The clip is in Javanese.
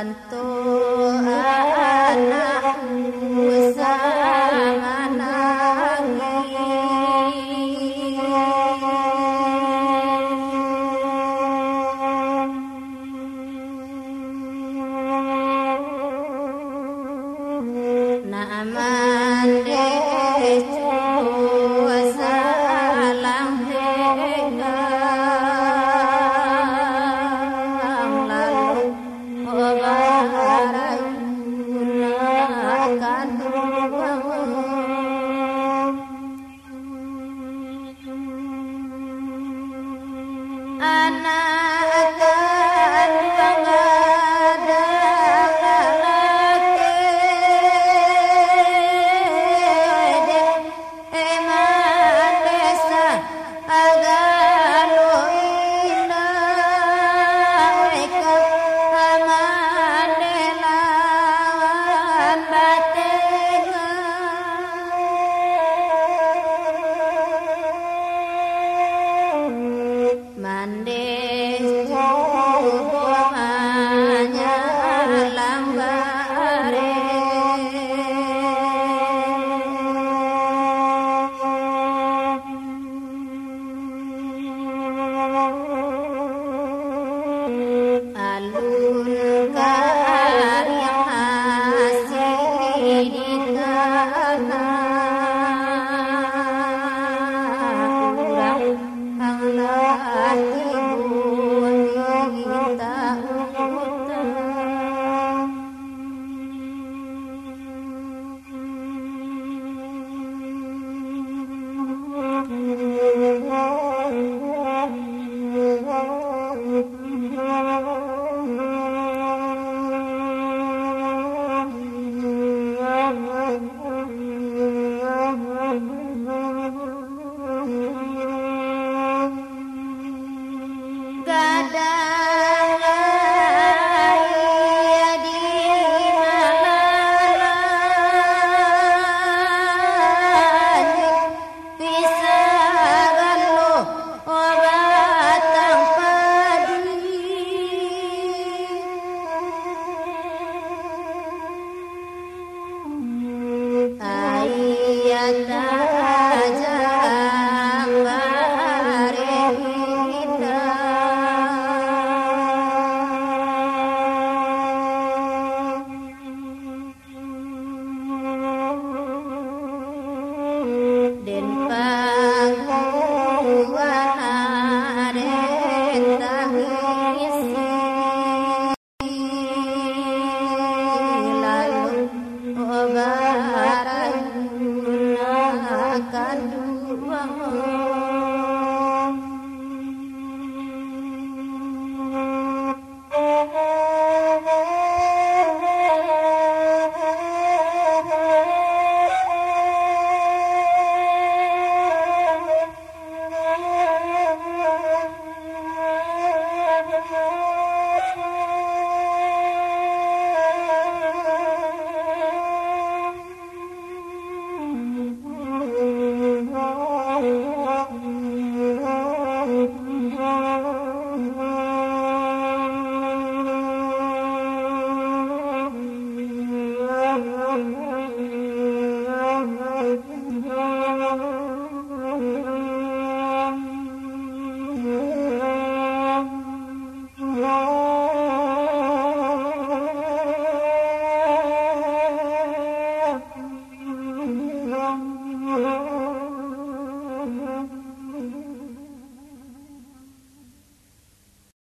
batengah Anto anakku sang anangis Naaman Santa. akan